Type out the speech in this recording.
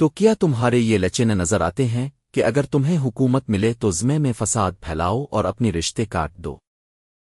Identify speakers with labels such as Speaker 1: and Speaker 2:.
Speaker 1: تو کیا تمہارے یہ لچن نظر آتے ہیں کہ اگر تمہیں حکومت ملے تو زمے میں فساد پھیلاؤ اور اپنی رشتے کاٹ دو؟